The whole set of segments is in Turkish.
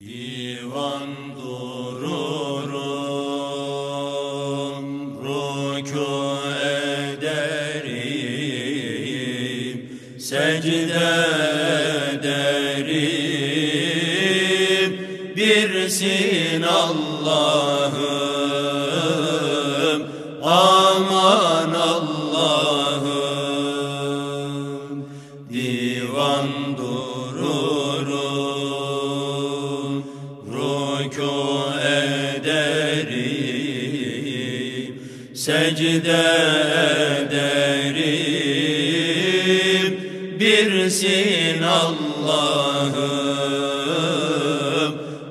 Divan dururum, rükû ederim, secde ederim, birsin Allah'ım, aman Allah'ım, divan dururum, ederim, secde ederim, birsin Allah'ım,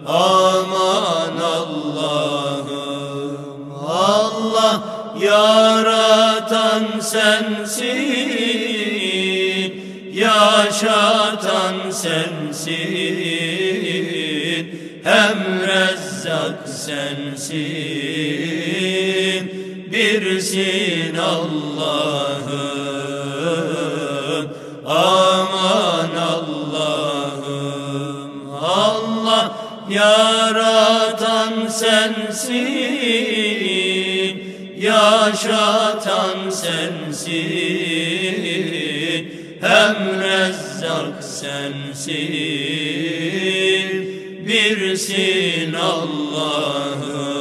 aman Allah'ım, Allah yaratan sensin, yaşatan sensin, hem rezzak sensin, birsin Allah'ım, aman Allah'ım, Allah yaratan sensin, yaşatan sensin, hem rezzak sensin, birsin Allah'ım.